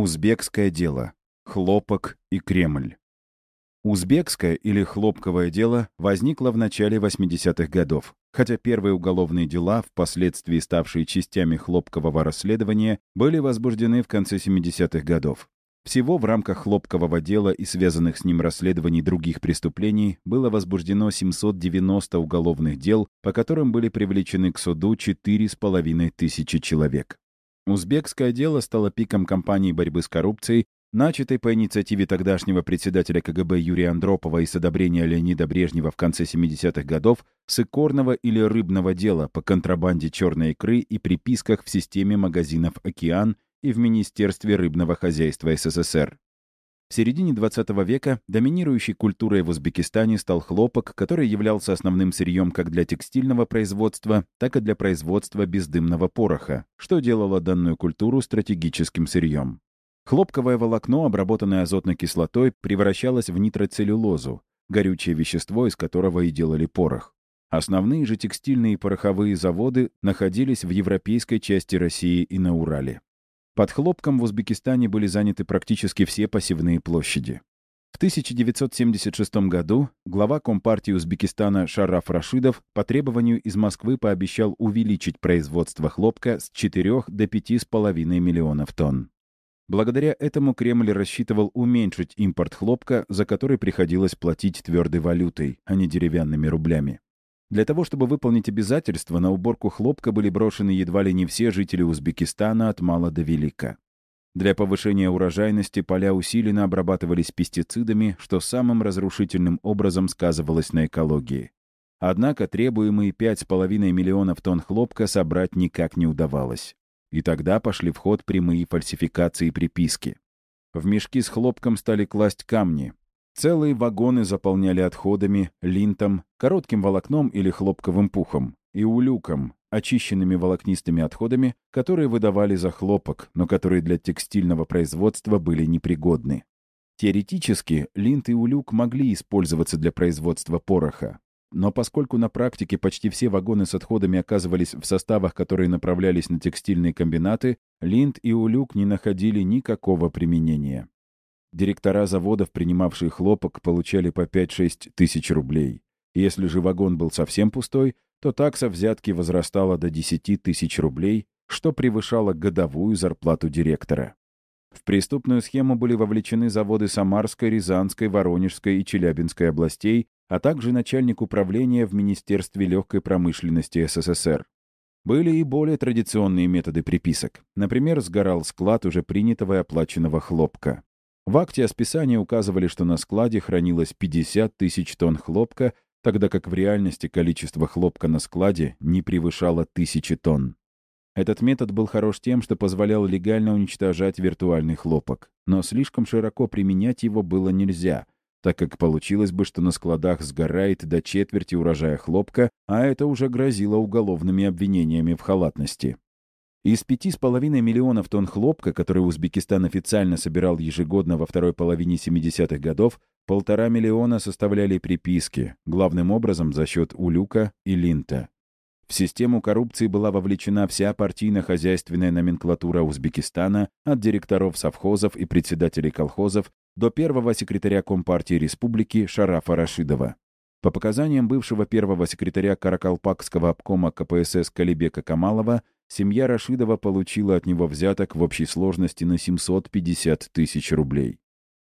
Узбекское дело. Хлопок и Кремль. Узбекское или хлопковое дело возникло в начале 80-х годов, хотя первые уголовные дела, впоследствии ставшие частями хлопкового расследования, были возбуждены в конце 70-х годов. Всего в рамках хлопкового дела и связанных с ним расследований других преступлений было возбуждено 790 уголовных дел, по которым были привлечены к суду 4,5 тысячи человек. Узбекское дело стало пиком кампании борьбы с коррупцией, начатой по инициативе тогдашнего председателя КГБ Юрия Андропова и с одобрения Леонида Брежнева в конце 70-х годов с икорного или рыбного дела по контрабанде черной икры и приписках в системе магазинов «Океан» и в Министерстве рыбного хозяйства СССР. В середине 20 века доминирующей культурой в Узбекистане стал хлопок, который являлся основным сырьем как для текстильного производства, так и для производства бездымного пороха, что делало данную культуру стратегическим сырьем. Хлопковое волокно, обработанное азотной кислотой, превращалось в нитроцеллюлозу, горючее вещество, из которого и делали порох. Основные же текстильные и пороховые заводы находились в европейской части России и на Урале. Под хлопком в Узбекистане были заняты практически все посевные площади. В 1976 году глава Компартии Узбекистана Шараф Рашидов по требованию из Москвы пообещал увеличить производство хлопка с 4 до 5,5 миллионов тонн. Благодаря этому Кремль рассчитывал уменьшить импорт хлопка, за который приходилось платить твердой валютой, а не деревянными рублями. Для того, чтобы выполнить обязательства, на уборку хлопка были брошены едва ли не все жители Узбекистана от мала до велика. Для повышения урожайности поля усиленно обрабатывались пестицидами, что самым разрушительным образом сказывалось на экологии. Однако требуемые 5,5 миллионов тонн хлопка собрать никак не удавалось. И тогда пошли в ход прямые фальсификации приписки. В мешки с хлопком стали класть камни, Целые вагоны заполняли отходами, линтом, коротким волокном или хлопковым пухом и улюком, очищенными волокнистыми отходами, которые выдавали за хлопок, но которые для текстильного производства были непригодны. Теоретически, линт и улюк могли использоваться для производства пороха. Но поскольку на практике почти все вагоны с отходами оказывались в составах, которые направлялись на текстильные комбинаты, линт и улюк не находили никакого применения. Директора заводов, принимавшие хлопок, получали по 5-6 тысяч рублей. Если же вагон был совсем пустой, то такса взятки возрастала до 10 тысяч рублей, что превышало годовую зарплату директора. В преступную схему были вовлечены заводы Самарской, Рязанской, Воронежской и Челябинской областей, а также начальник управления в Министерстве легкой промышленности СССР. Были и более традиционные методы приписок. Например, сгорал склад уже принятого и оплаченного хлопка. В акте о списании указывали, что на складе хранилось 50 тысяч тонн хлопка, тогда как в реальности количество хлопка на складе не превышало тысячи тонн. Этот метод был хорош тем, что позволял легально уничтожать виртуальный хлопок, но слишком широко применять его было нельзя, так как получилось бы, что на складах сгорает до четверти урожая хлопка, а это уже грозило уголовными обвинениями в халатности. Из 5,5 миллионов тонн хлопка, который Узбекистан официально собирал ежегодно во второй половине 70-х годов, полтора миллиона составляли приписки, главным образом за счет улюка и линта. В систему коррупции была вовлечена вся партийно-хозяйственная номенклатура Узбекистана от директоров совхозов и председателей колхозов до первого секретаря Компартии Республики Шарафа Рашидова. По показаниям бывшего первого секретаря Каракалпакского обкома КПСС Калибека Камалова, семья Рашидова получила от него взяток в общей сложности на 750 тысяч рублей.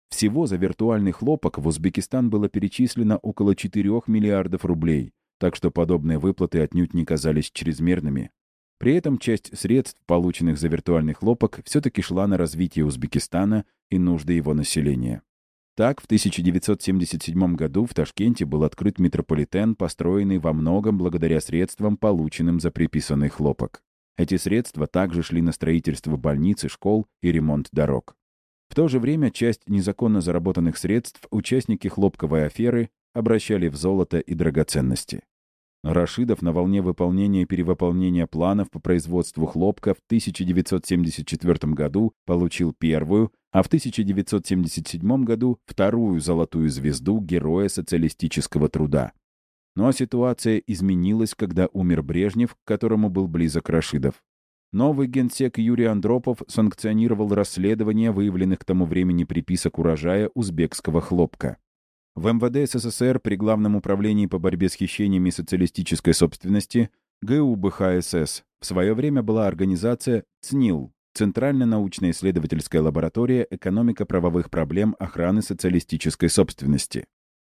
Всего за виртуальный хлопок в Узбекистан было перечислено около 4 миллиардов рублей, так что подобные выплаты отнюдь не казались чрезмерными. При этом часть средств, полученных за виртуальный хлопок, все-таки шла на развитие Узбекистана и нужды его населения. Так, в 1977 году в Ташкенте был открыт метрополитен, построенный во многом благодаря средствам, полученным за приписанный хлопок. Эти средства также шли на строительство больниц и школ и ремонт дорог. В то же время часть незаконно заработанных средств участники хлопковой аферы обращали в золото и драгоценности. Рашидов на волне выполнения и перевыполнения планов по производству хлопка в 1974 году получил первую, а в 1977 году вторую золотую звезду Героя социалистического труда. Но ситуация изменилась, когда умер Брежнев, к которому был близок Рашидов. Новый генсек Юрий Андропов санкционировал расследование выявленных к тому времени приписок урожая узбекского хлопка. В МВД СССР при Главном управлении по борьбе с хищениями социалистической собственности ГУ БХСС в свое время была организация ЦНИЛ Центральная научная исследовательская лаборатория «Экономика правовых проблем охраны социалистической собственности».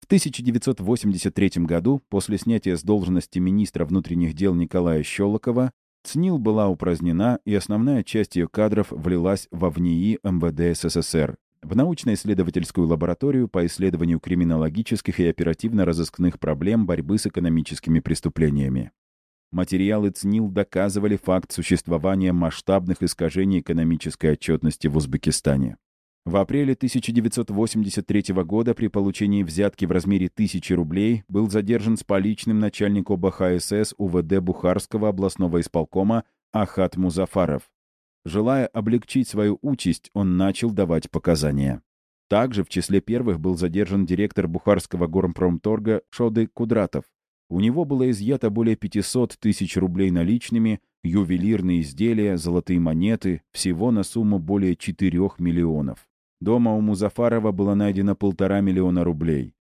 В 1983 году, после снятия с должности министра внутренних дел Николая Щелокова, ЦНИЛ была упразднена, и основная часть ее кадров влилась во ВНИИ МВД СССР, в научно-исследовательскую лабораторию по исследованию криминологических и оперативно-розыскных проблем борьбы с экономическими преступлениями. Материалы ЦНИЛ доказывали факт существования масштабных искажений экономической отчетности в Узбекистане. В апреле 1983 года при получении взятки в размере 1000 рублей был задержан с поличным начальник ОБХСС УВД Бухарского областного исполкома Ахат Музафаров. Желая облегчить свою участь, он начал давать показания. Также в числе первых был задержан директор Бухарского горпромторга Шоды Кудратов. У него было изъято более 500 тысяч рублей наличными, ювелирные изделия, золотые монеты, всего на сумму более 4 миллионов. Дома у Музафарова было найдено полтора миллиона рублей.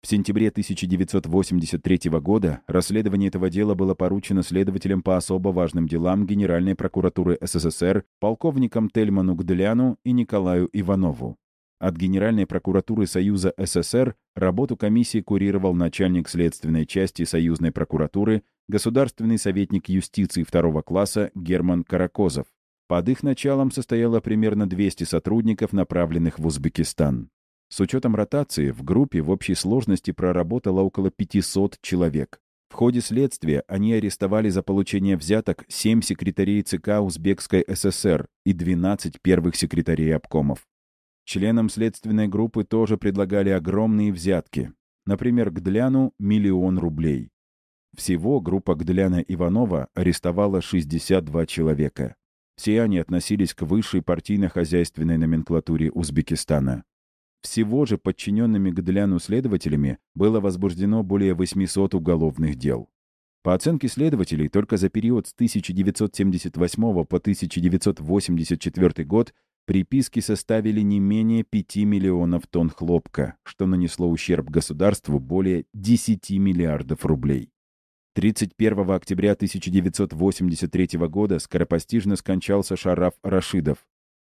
В сентябре 1983 года расследование этого дела было поручено следователям по особо важным делам Генеральной прокуратуры СССР полковникам Тельману Гдляну и Николаю Иванову. От Генеральной прокуратуры Союза СССР работу комиссии курировал начальник следственной части Союзной прокуратуры, государственный советник юстиции второго класса Герман Каракозов. Под их началом состояло примерно 200 сотрудников, направленных в Узбекистан. С учетом ротации в группе в общей сложности проработало около 500 человек. В ходе следствия они арестовали за получение взяток 7 секретарей ЦК Узбекской ССР и 12 первых секретарей обкомов. Членам следственной группы тоже предлагали огромные взятки. Например, Гдляну – миллион рублей. Всего группа Гдляна Иванова арестовала 62 человека. Все они относились к высшей партийно-хозяйственной номенклатуре Узбекистана. Всего же подчиненными Гдляну следователями было возбуждено более 800 уголовных дел. По оценке следователей, только за период с 1978 по 1984 год приписки составили не менее 5 миллионов тонн хлопка, что нанесло ущерб государству более 10 миллиардов рублей. 31 октября 1983 года скоропостижно скончался Шараф Рашидов.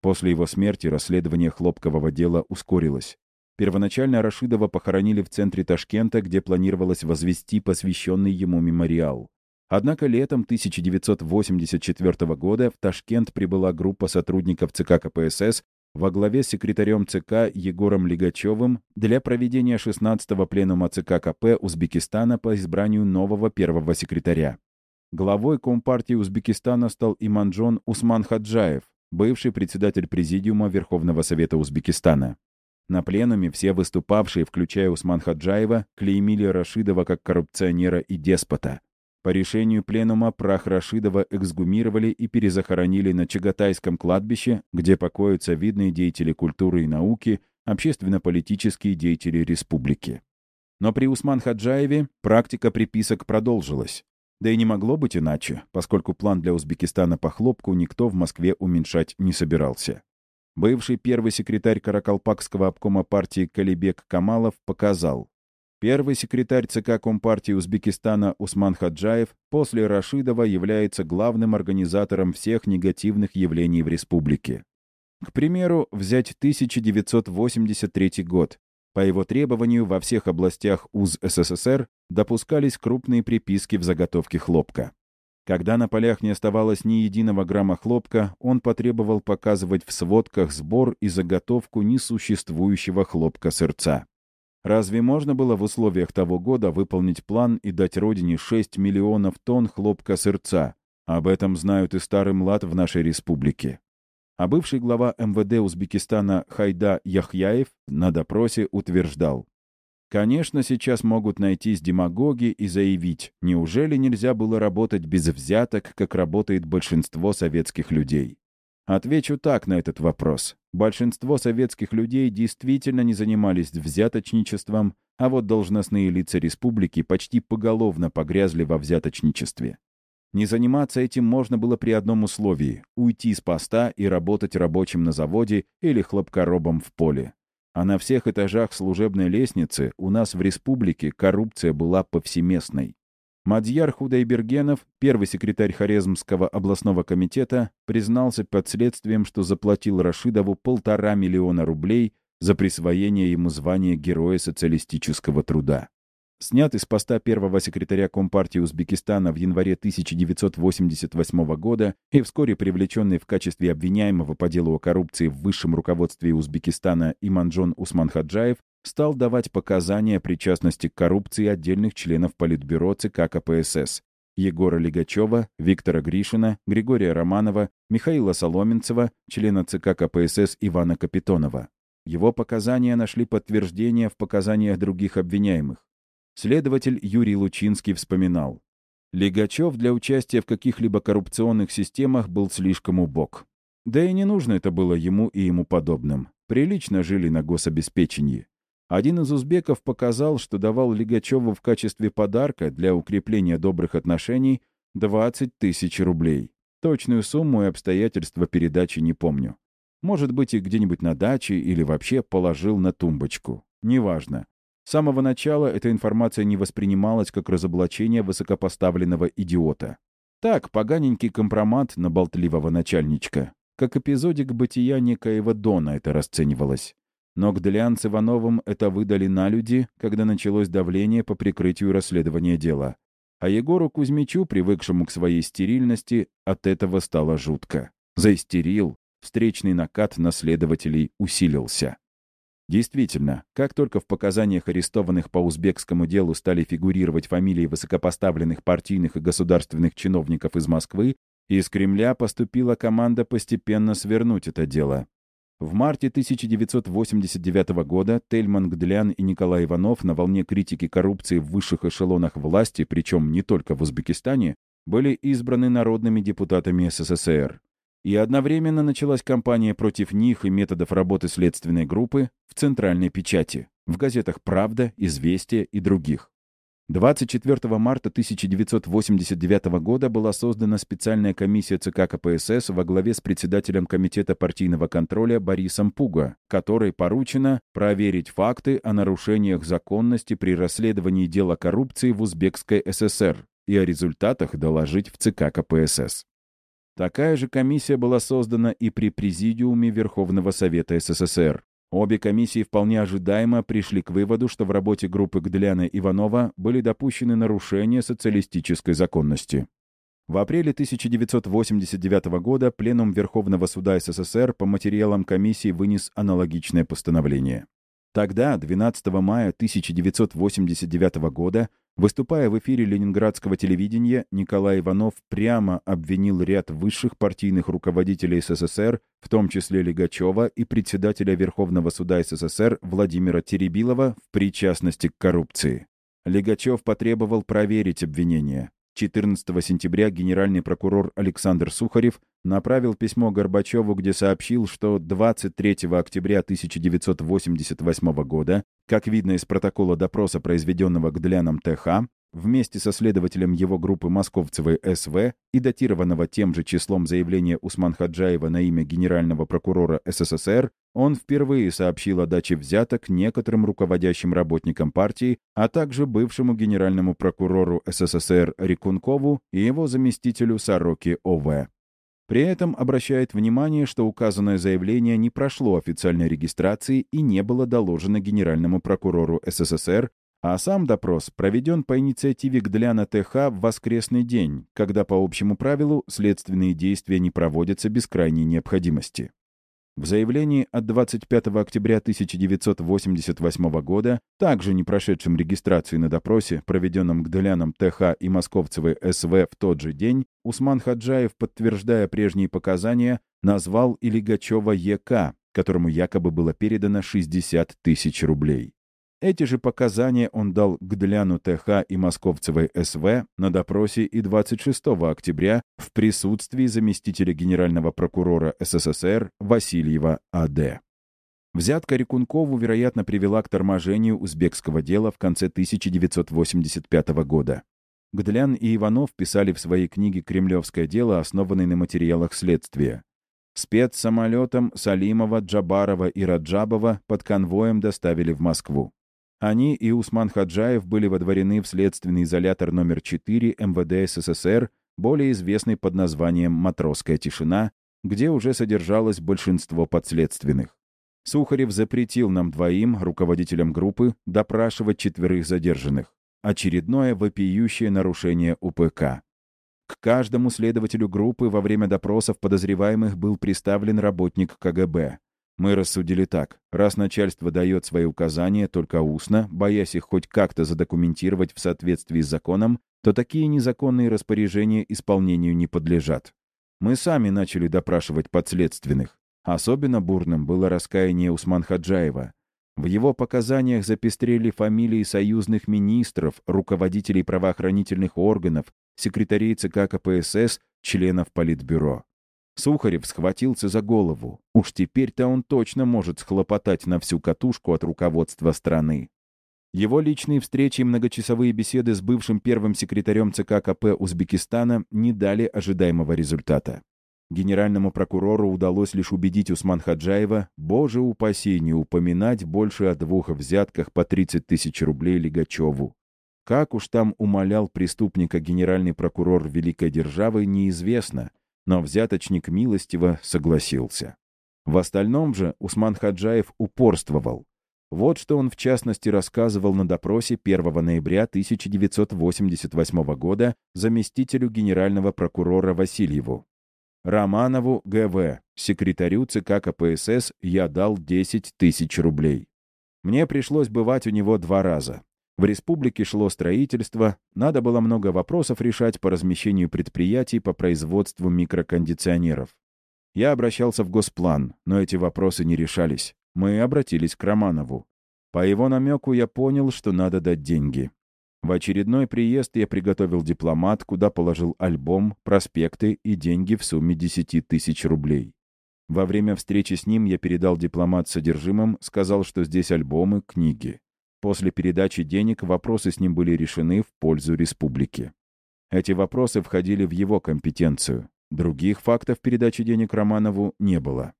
После его смерти расследование хлопкового дела ускорилось. Первоначально Рашидова похоронили в центре Ташкента, где планировалось возвести посвященный ему мемориал. Однако летом 1984 года в Ташкент прибыла группа сотрудников ЦК КПСС во главе с секретарем ЦК Егором Лигачевым для проведения 16-го пленума ЦК КП Узбекистана по избранию нового первого секретаря. Главой Компартии Узбекистана стал Иманджон Усман Хаджаев, бывший председатель Президиума Верховного Совета Узбекистана. На пленуме все выступавшие, включая Усман Хаджаева, клеймили Рашидова как коррупционера и деспота. По решению пленума прах Рашидова эксгумировали и перезахоронили на Чагатайском кладбище, где покоятся видные деятели культуры и науки, общественно-политические деятели республики. Но при Усман Хаджаеве практика приписок продолжилась. Да и не могло быть иначе, поскольку план для Узбекистана по хлопку никто в Москве уменьшать не собирался. Бывший первый секретарь Каракалпакского обкома партии Калибек Камалов показал, Первый секретарь ЦК Компартии Узбекистана Усман Хаджаев после Рашидова является главным организатором всех негативных явлений в республике. К примеру, взять 1983 год. По его требованию во всех областях УЗ СССР допускались крупные приписки в заготовке хлопка. Когда на полях не оставалось ни единого грамма хлопка, он потребовал показывать в сводках сбор и заготовку несуществующего хлопка сырца. Разве можно было в условиях того года выполнить план и дать родине 6 миллионов тонн хлопка сырца? Об этом знают и старый млад в нашей республике. А бывший глава МВД Узбекистана Хайда Яхьяев на допросе утверждал. Конечно, сейчас могут найтись демагоги и заявить, неужели нельзя было работать без взяток, как работает большинство советских людей? Отвечу так на этот вопрос. Большинство советских людей действительно не занимались взяточничеством, а вот должностные лица республики почти поголовно погрязли во взяточничестве. Не заниматься этим можно было при одном условии — уйти с поста и работать рабочим на заводе или хлопкоробом в поле. А на всех этажах служебной лестницы у нас в республике коррупция была повсеместной. Мадьяр Худайбергенов, первый секретарь Хорезмского областного комитета, признался под следствием, что заплатил Рашидову полтора миллиона рублей за присвоение ему звания Героя социалистического труда. Снятый с поста первого секретаря Компартии Узбекистана в январе 1988 года и вскоре привлеченный в качестве обвиняемого по делу о коррупции в высшем руководстве Узбекистана Иманджон Усман Хаджаев стал давать показания о причастности к коррупции отдельных членов Политбюро ЦК КПСС Егора Лигачева, Виктора Гришина, Григория Романова, Михаила Соломенцева, члена ЦК КПСС Ивана Капитонова. Его показания нашли подтверждение в показаниях других обвиняемых. Следователь Юрий Лучинский вспоминал. Легачев для участия в каких-либо коррупционных системах был слишком убог. Да и не нужно это было ему и ему подобным. Прилично жили на гособеспечении. Один из узбеков показал, что давал Легачеву в качестве подарка для укрепления добрых отношений 20 тысяч рублей. Точную сумму и обстоятельства передачи не помню. Может быть, и где-нибудь на даче или вообще положил на тумбочку. Неважно. С самого начала эта информация не воспринималась как разоблачение высокопоставленного идиота. Так, поганенький компромат на болтливого начальничка. Как эпизодик бытия некоего Дона это расценивалось. Но к Делиан с Ивановым это выдали на люди, когда началось давление по прикрытию расследования дела. А Егору Кузьмичу, привыкшему к своей стерильности, от этого стало жутко. Заистерил, встречный накат на следователей усилился. Действительно, как только в показаниях арестованных по узбекскому делу стали фигурировать фамилии высокопоставленных партийных и государственных чиновников из Москвы, из Кремля поступила команда постепенно свернуть это дело. В марте 1989 года Тельман Гдлян и Николай Иванов на волне критики коррупции в высших эшелонах власти, причем не только в Узбекистане, были избраны народными депутатами СССР. И одновременно началась кампания против них и методов работы следственной группы в центральной печати, в газетах «Правда», «Известия» и других. 24 марта 1989 года была создана специальная комиссия ЦК КПСС во главе с председателем Комитета партийного контроля Борисом Пуга, которой поручено проверить факты о нарушениях законности при расследовании дела коррупции в Узбекской ССР и о результатах доложить в ЦК КПСС. Такая же комиссия была создана и при Президиуме Верховного Совета СССР. Обе комиссии вполне ожидаемо пришли к выводу, что в работе группы Гдляна Иванова были допущены нарушения социалистической законности. В апреле 1989 года Пленум Верховного Суда СССР по материалам комиссии вынес аналогичное постановление. Тогда, 12 мая 1989 года, Выступая в эфире ленинградского телевидения, Николай Иванов прямо обвинил ряд высших партийных руководителей СССР, в том числе Легачева и председателя Верховного суда СССР Владимира Теребилова в причастности к коррупции. Легачев потребовал проверить обвинения. 14 сентября генеральный прокурор Александр Сухарев направил письмо Горбачеву, где сообщил, что 23 октября 1988 года, как видно из протокола допроса, произведенного Гдляном ТХ, вместе со следователем его группы Московцевой СВ и датированного тем же числом заявления Усман Хаджаева на имя генерального прокурора СССР, он впервые сообщил о даче взяток некоторым руководящим работникам партии, а также бывшему генеральному прокурору СССР Рикункову и его заместителю Сороке ОВ. При этом обращает внимание, что указанное заявление не прошло официальной регистрации и не было доложено генеральному прокурору СССР, а сам допрос проведен по инициативе Гдляна ТХ в воскресный день, когда по общему правилу следственные действия не проводятся без крайней необходимости. В заявлении от 25 октября 1988 года, также не прошедшем регистрацию на допросе, проведенном Гдаляном ТХ и Московцевой СВ в тот же день, Усман Хаджаев, подтверждая прежние показания, назвал Илигачева ЕК, которому якобы было передано 60 тысяч рублей. Эти же показания он дал Гдляну ТХ и Московцевой СВ на допросе и 26 октября в присутствии заместителя генерального прокурора СССР Васильева А.Д. Взятка Рекункову, вероятно, привела к торможению узбекского дела в конце 1985 года. Гдлян и Иванов писали в своей книге «Кремлевское дело», основанной на материалах следствия. Спецсамолетом Салимова, Джабарова и Раджабова под конвоем доставили в Москву. Они и Усман Хаджаев были водворены в следственный изолятор номер 4 МВД СССР, более известный под названием «Матросская тишина», где уже содержалось большинство подследственных. Сухарев запретил нам двоим, руководителям группы, допрашивать четверых задержанных. Очередное вопиющее нарушение УПК. К каждому следователю группы во время допросов подозреваемых был представлен работник КГБ. Мы рассудили так. Раз начальство дает свои указания только устно, боясь их хоть как-то задокументировать в соответствии с законом, то такие незаконные распоряжения исполнению не подлежат. Мы сами начали допрашивать подследственных. Особенно бурным было раскаяние Усман Хаджаева. В его показаниях запестрели фамилии союзных министров, руководителей правоохранительных органов, секретарей ЦК КПСС, членов Политбюро. Сухарев схватился за голову. Уж теперь-то он точно может схлопотать на всю катушку от руководства страны. Его личные встречи и многочасовые беседы с бывшим первым секретарем ЦК КП Узбекистана не дали ожидаемого результата. Генеральному прокурору удалось лишь убедить Усман Хаджаева, боже упаси, не упоминать больше о двух взятках по 30 тысяч рублей Лигачеву. Как уж там умолял преступника генеральный прокурор Великой Державы, неизвестно, но взяточник милостиво согласился. В остальном же Усман Хаджаев упорствовал. Вот что он в частности рассказывал на допросе 1 ноября 1988 года заместителю генерального прокурора Васильеву. Романову ГВ, секретарю ЦК КПСС, я дал 10 тысяч рублей. Мне пришлось бывать у него два раза. В республике шло строительство, надо было много вопросов решать по размещению предприятий по производству микрокондиционеров. Я обращался в Госплан, но эти вопросы не решались. Мы обратились к Романову. По его намеку я понял, что надо дать деньги. В очередной приезд я приготовил дипломат, куда положил альбом, проспекты и деньги в сумме 10 тысяч рублей. Во время встречи с ним я передал дипломат содержимым, сказал, что здесь альбомы, книги. После передачи денег вопросы с ним были решены в пользу республики. Эти вопросы входили в его компетенцию. Других фактов передачи денег Романову не было.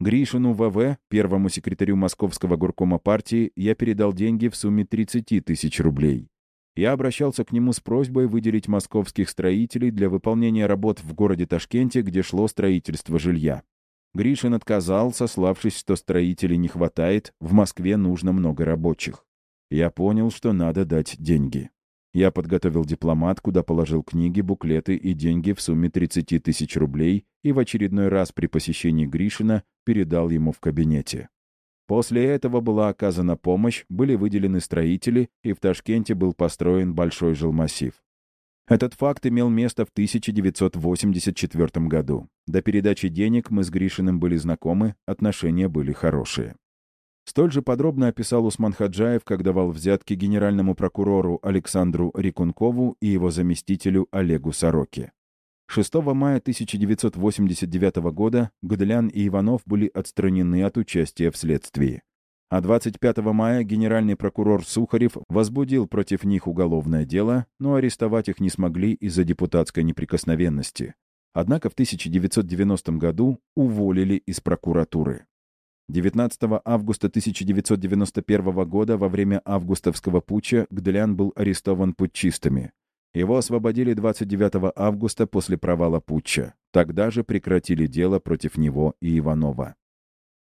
Гришину ВВ, первому секретарю Московского горкома партии, я передал деньги в сумме 30 тысяч рублей. Я обращался к нему с просьбой выделить московских строителей для выполнения работ в городе Ташкенте, где шло строительство жилья. Гришин отказал, сославшись, что строителей не хватает, в Москве нужно много рабочих. Я понял, что надо дать деньги. Я подготовил дипломат, куда положил книги, буклеты и деньги в сумме 30 тысяч рублей и в очередной раз при посещении Гришина передал ему в кабинете. После этого была оказана помощь, были выделены строители, и в Ташкенте был построен большой жилмассив. Этот факт имел место в 1984 году. До передачи денег мы с Гришиным были знакомы, отношения были хорошие. Столь же подробно описал Усман Хаджаев, как давал взятки генеральному прокурору Александру Рикункову и его заместителю Олегу Сороке. 6 мая 1989 года Гуделян и Иванов были отстранены от участия в следствии. А 25 мая генеральный прокурор Сухарев возбудил против них уголовное дело, но арестовать их не смогли из-за депутатской неприкосновенности. Однако в 1990 году уволили из прокуратуры. 19 августа 1991 года во время августовского путча Гделян был арестован путчистами. Его освободили 29 августа после провала путча. Тогда же прекратили дело против него и Иванова.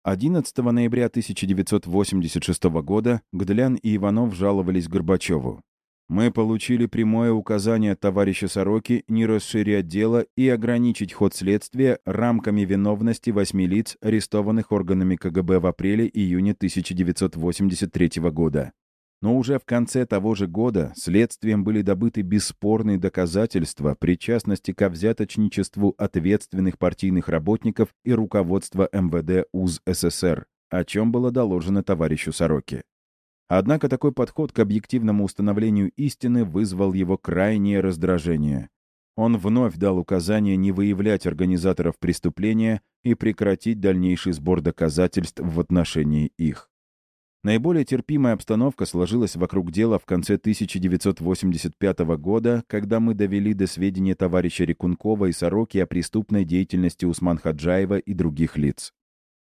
11 ноября 1986 года Гделян и Иванов жаловались Горбачеву. Мы получили прямое указание от товарища Сороки не расширять дело и ограничить ход следствия рамками виновности восьми лиц, арестованных органами КГБ в апреле-июне 1983 года. Но уже в конце того же года следствием были добыты бесспорные доказательства причастности к взяточничеству ответственных партийных работников и руководства МВД УЗ СССР, о чем было доложено товарищу Сороке. Однако такой подход к объективному установлению истины вызвал его крайнее раздражение. Он вновь дал указание не выявлять организаторов преступления и прекратить дальнейший сбор доказательств в отношении их. Наиболее терпимая обстановка сложилась вокруг дела в конце 1985 года, когда мы довели до сведения товарища Рекункова и Сороки о преступной деятельности Усман Хаджаева и других лиц.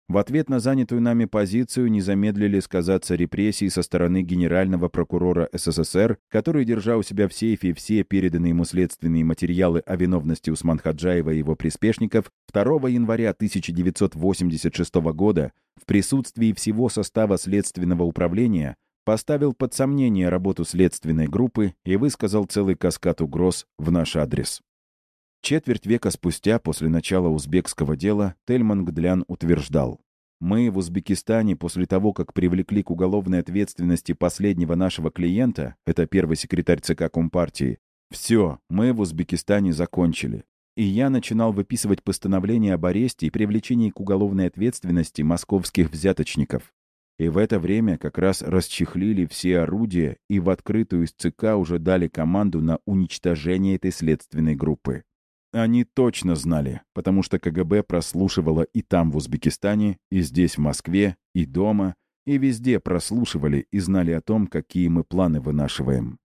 В ответ на занятую нами позицию не замедлили сказаться репрессии со стороны генерального прокурора СССР, который, держа у себя в сейфе все переданные ему следственные материалы о виновности Усман Хаджаева и его приспешников, 2 января 1986 года в присутствии всего состава Следственного управления поставил под сомнение работу следственной группы и высказал целый каскад угроз в наш адрес. Четверть века спустя, после начала узбекского дела, Тельман Гдлян утверждал, «Мы в Узбекистане после того, как привлекли к уголовной ответственности последнего нашего клиента, это первый секретарь ЦК Компартии, все, мы в Узбекистане закончили. И я начинал выписывать постановление об аресте и привлечении к уголовной ответственности московских взяточников. И в это время как раз расчехлили все орудия и в открытую из ЦК уже дали команду на уничтожение этой следственной группы. Они точно знали, потому что КГБ прослушивало и там, в Узбекистане, и здесь, в Москве, и дома, и везде прослушивали и знали о том, какие мы планы вынашиваем.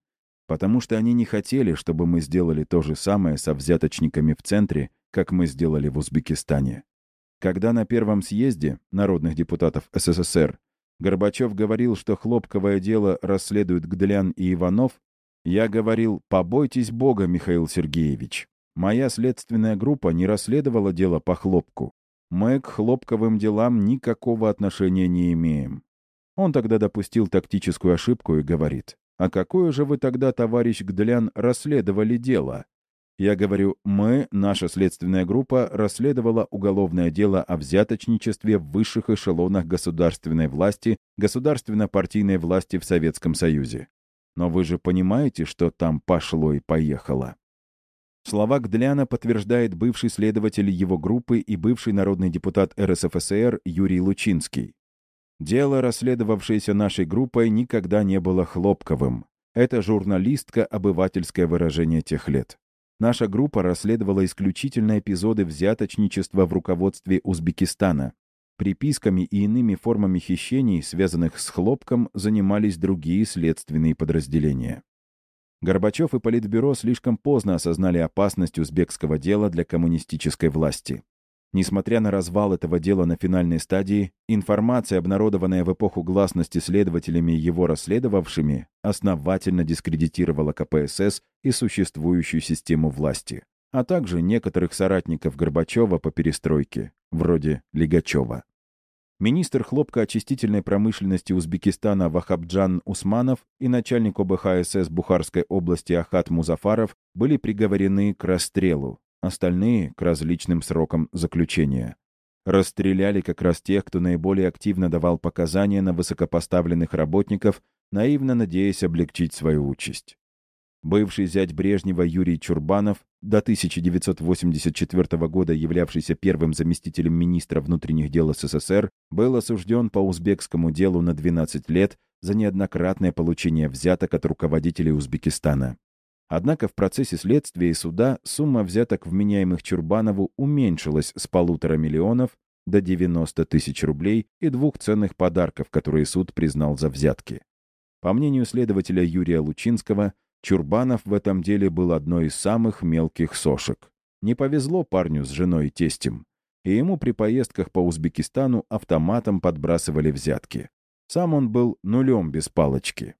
Потому что они не хотели, чтобы мы сделали то же самое со взяточниками в центре, как мы сделали в Узбекистане. Когда на первом съезде народных депутатов СССР Горбачев говорил, что хлопковое дело расследуют Гдлян и Иванов, я говорил «побойтесь Бога, Михаил Сергеевич». Моя следственная группа не расследовала дело по хлопку. Мы к хлопковым делам никакого отношения не имеем. Он тогда допустил тактическую ошибку и говорит, «А какое же вы тогда, товарищ Гдлян, расследовали дело?» Я говорю, мы, наша следственная группа, расследовала уголовное дело о взяточничестве в высших эшелонах государственной власти, государственно-партийной власти в Советском Союзе. Но вы же понимаете, что там пошло и поехало. Слова Гдляна подтверждает бывший следователь его группы и бывший народный депутат РСФСР Юрий Лучинский. Дело, расследовавшееся нашей группой, никогда не было хлопковым. Это журналистка обывательское выражение тех лет. Наша группа расследовала исключительно эпизоды взяточничества в руководстве Узбекистана. Приписками и иными формами хищений, связанных с хлопком, занимались другие следственные подразделения. Горбачев и Политбюро слишком поздно осознали опасность узбекского дела для коммунистической власти. Несмотря на развал этого дела на финальной стадии, информация, обнародованная в эпоху гласности следователями его расследовавшими, основательно дискредитировала КПСС и существующую систему власти, а также некоторых соратников Горбачева по перестройке, вроде Лигачева. Министр хлопкоочистительной промышленности Узбекистана Вахабджан Усманов и начальник ОБХСС Бухарской области Ахат Музафаров были приговорены к расстрелу, остальные — к различным срокам заключения. Расстреляли как раз тех, кто наиболее активно давал показания на высокопоставленных работников, наивно надеясь облегчить свою участь. Бывший зять Брежнева Юрий Чурбанов, до 1984 года являвшийся первым заместителем министра внутренних дел СССР, был осужден по узбекскому делу на 12 лет за неоднократное получение взяток от руководителей Узбекистана. Однако в процессе следствия и суда сумма взяток, вменяемых Чурбанову, уменьшилась с полутора миллионов до 90 тысяч рублей и двух ценных подарков, которые суд признал за взятки. По мнению следователя Юрия Лучинского, Чурбанов в этом деле был одной из самых мелких сошек. Не повезло парню с женой и тестем. И ему при поездках по Узбекистану автоматом подбрасывали взятки. Сам он был нулем без палочки.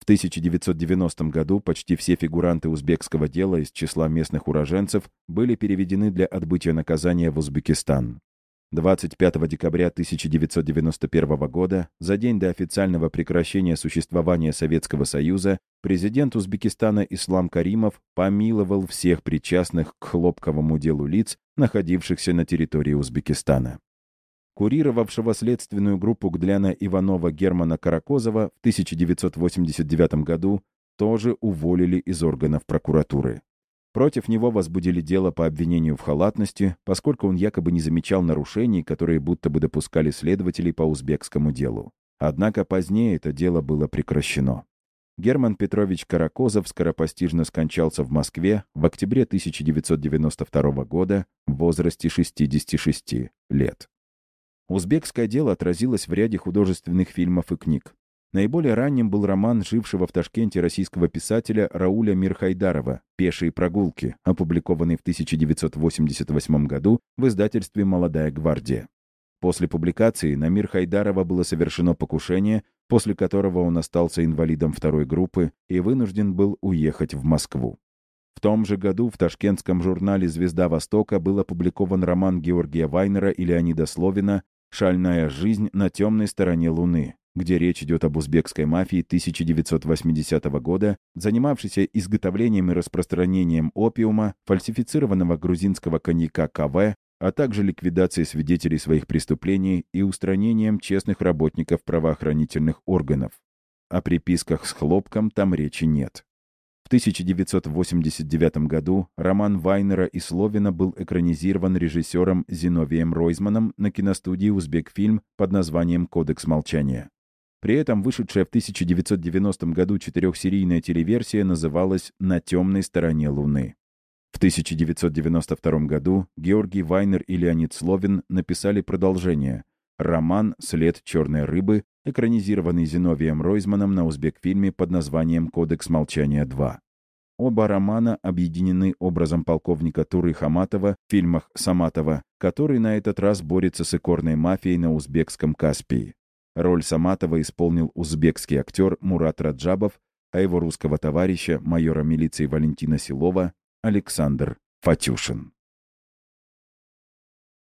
В 1990 году почти все фигуранты узбекского дела из числа местных уроженцев были переведены для отбытия наказания в Узбекистан. 25 декабря 1991 года, за день до официального прекращения существования Советского Союза, президент Узбекистана Ислам Каримов помиловал всех причастных к хлопковому делу лиц, находившихся на территории Узбекистана. Курировавшего следственную группу Гдляна Иванова Германа Каракозова в 1989 году тоже уволили из органов прокуратуры. Против него возбудили дело по обвинению в халатности, поскольку он якобы не замечал нарушений, которые будто бы допускали следователи по узбекскому делу. Однако позднее это дело было прекращено. Герман Петрович Каракозов скоропостижно скончался в Москве в октябре 1992 года в возрасте 66 лет. Узбекское дело отразилось в ряде художественных фильмов и книг. Наиболее ранним был роман жившего в Ташкенте российского писателя Рауля Мирхайдарова «Пешие прогулки», опубликованный в 1988 году в издательстве «Молодая гвардия». После публикации на Мир Хайдарова было совершено покушение, после которого он остался инвалидом второй группы и вынужден был уехать в Москву. В том же году в ташкентском журнале «Звезда Востока» был опубликован роман Георгия Вайнера и Леонида Словина «Шальная жизнь на темной стороне Луны», где речь идет об узбекской мафии 1980 года, занимавшейся изготовлением и распространением опиума, фальсифицированного грузинского коньяка КВ, а также ликвидацией свидетелей своих преступлений и устранением честных работников правоохранительных органов. О приписках с хлопком там речи нет. В 1989 году роман Вайнера и Словина был экранизирован режиссером Зиновием Ройзманом на киностудии «Узбекфильм» под названием «Кодекс молчания». При этом вышедшая в 1990 году четырехсерийная телеверсия называлась «На темной стороне Луны». В 1992 году Георгий Вайнер и Леонид Словин написали продолжение «Роман «След черной рыбы», экранизированный Зиновием Ройзманом на узбекфильме под названием «Кодекс молчания 2». Оба романа объединены образом полковника Туры Хаматова в фильмах Саматова, который на этот раз борется с икорной мафией на узбекском Каспии. Роль Саматова исполнил узбекский актер Мурат Раджабов, а его русского товарища, майора милиции Валентина Силова, Александр Фатюшин.